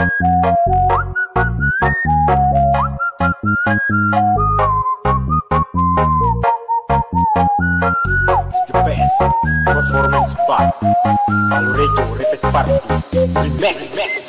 the best performance by Alredo Repeat Party Remix, remix.